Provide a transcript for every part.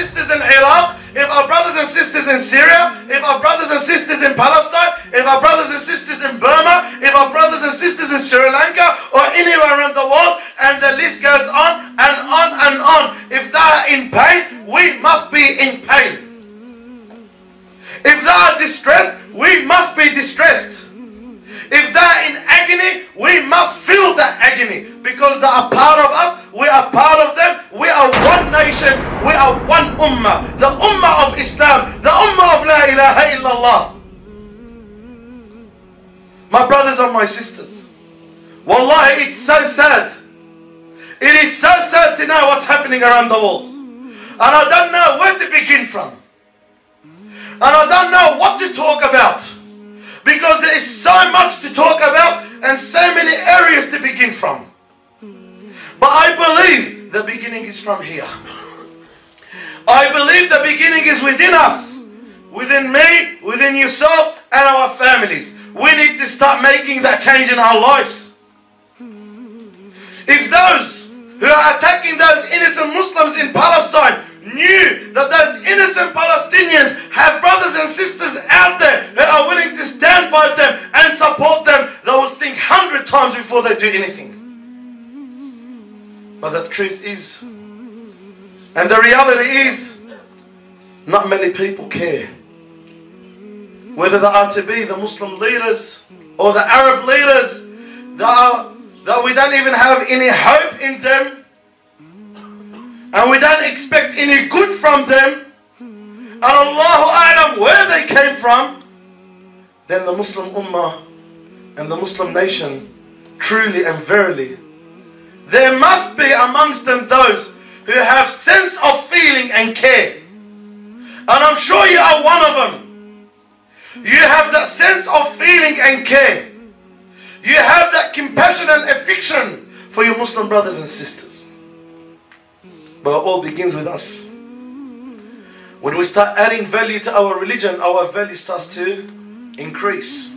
sisters in Iraq, if our brothers and sisters in Syria, if our brothers and sisters in Palestine, if our brothers and sisters in Burma, if our brothers and sisters in Sri Lanka, or anywhere around the world, and the list goes on and on and on. If they are in pain, we must be in pain. If they are distressed, we must be distressed. If they're in agony, we must feel that agony because they are part of us, we are part of them, we are one nation, we are one ummah. The ummah of Islam, the ummah of La ilaha illallah. My brothers and my sisters, wallahi, it's so sad. It is so sad to know what's happening around the world. And I don't know where to begin from. And I don't know what to talk about. Because there is so much to talk about and so many areas to begin from. But I believe the beginning is from here. I believe the beginning is within us, within me, within yourself, and our families. We need to start making that change in our lives. If those who are attacking those innocent Muslims in Palestine knew that those innocent Palestinians have brothers and sisters out there who are willing to stand by them and support them, they will think hundred times before they do anything. But the truth is, and the reality is, not many people care. Whether they are to be the Muslim leaders or the Arab leaders, that, that we don't even have any hope in them and we don't expect any good from them, and Allahu A'lam where they came from, then the Muslim Ummah and the Muslim nation, truly and verily, there must be amongst them those who have sense of feeling and care. And I'm sure you are one of them. You have that sense of feeling and care. You have that compassion and affection for your Muslim brothers and sisters. But it all begins with us. When we start adding value to our religion, our value starts to increase.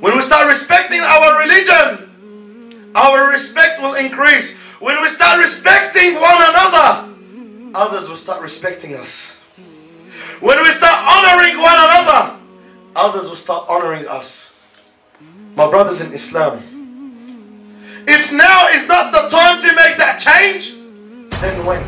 When we start respecting our religion, our respect will increase. When we start respecting one another, others will start respecting us. When we start honoring one another, others will start honoring us. My brothers in Islam, if now is not the time to make that change, then when?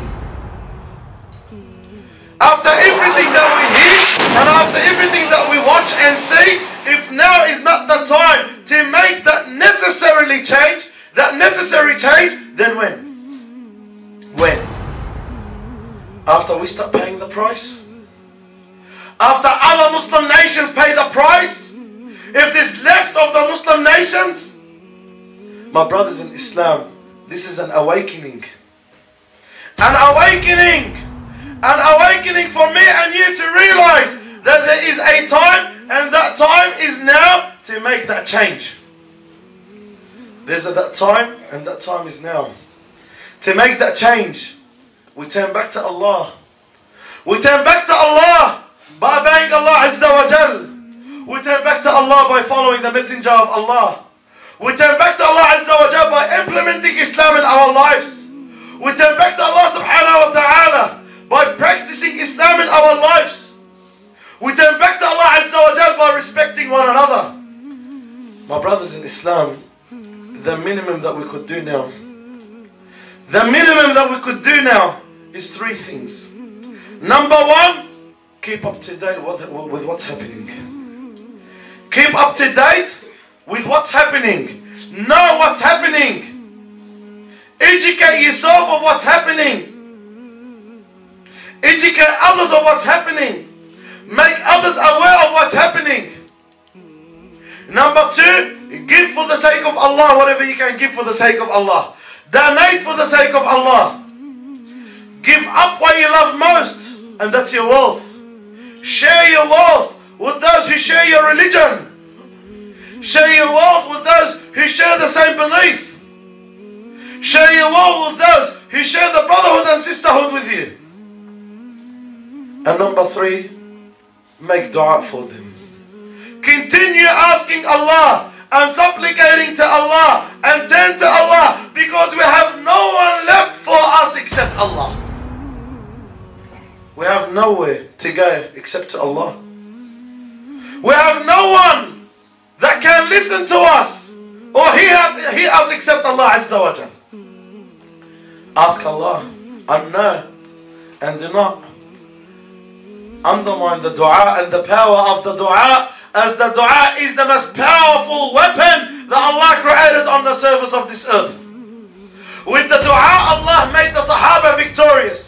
After everything that we hear and after everything that we watch and see, if now is not the time to make that necessarily change, that necessary change, then when? When? After we start paying the price? After other Muslim nations pay the price? If this left of the Muslim nations? My brothers in Islam, this is an awakening. An awakening. An awakening for me and you to realize that there is a time and that time is now to make that change. There's a that time and that time is now. To make that change, we turn back to Allah. We turn back to Allah by obeying Allah Azza wa Jal. We turn back to Allah by following the messenger of Allah. We turn back to Allah Azza wa Jal by implementing Islam in our lives. We turn back to Allah subhanahu wa ta'ala by practicing Islam in our lives. We turn back to Allah Azza wa Jal by respecting one another. My brothers in Islam, the minimum that we could do now, the minimum that we could do now is three things. Number one, keep up to date with what's happening. Keep up to date with what's happening. Know what's happening. Educate yourself of what's happening. Educate others of what's happening. Make others aware of what's happening. Number two, give for the sake of Allah whatever you can give for the sake of Allah. Donate for the sake of Allah. Give up what you love most, and that's your wealth. Share your wealth with those who share your religion. Share your wealth with those who share the same belief. Share your wealth with those who share the brotherhood and sisterhood with you. And number three, make dua for them. Continue asking Allah and supplicating to Allah and turn to Allah because we have no one left for us except Allah. We have nowhere to go except to Allah. We have no one that can listen to us or hear, hear us except Allah Azza wa Jal. Ask Allah and know and do not undermine the dua and the power of the dua as the dua is the most powerful weapon that Allah created on the surface of this earth. With the dua, Allah made the Sahaba victorious.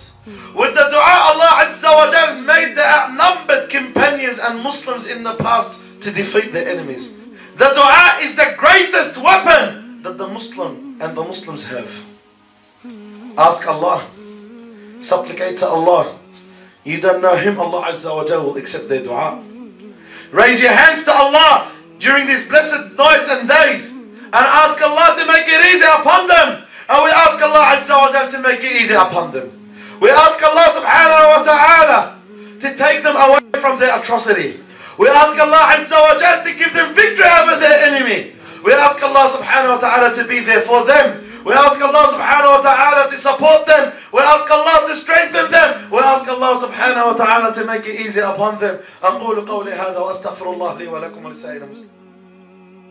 With the dua, Allah Azza wa Jal made the outnumbered companions and Muslims in the past to defeat their enemies. The dua is the greatest weapon that the Muslim and the Muslims have. Ask Allah. Supplicate to Allah. You don't know Him, Allah Azza wa Jal will accept their dua. Raise your hands to Allah during these blessed nights and days and ask Allah to make it easy upon them. And we ask Allah Azza wa Jal to make it easy upon them. We ask Allah subhanahu wa ta'ala to take them away from their atrocity. We ask Allah Azza wa Jal to give them victory over their enemy. We ask Allah subhanahu wa ta'ala to be there for them. We ask Allah subhanahu wa ta'ala to support them. We ask Allah to strengthen them. We ask Allah subhanahu wa ta'ala to make it easy upon them. أقول قولي هذا وأستغفر الله لي ولكم ولسائر المسلمين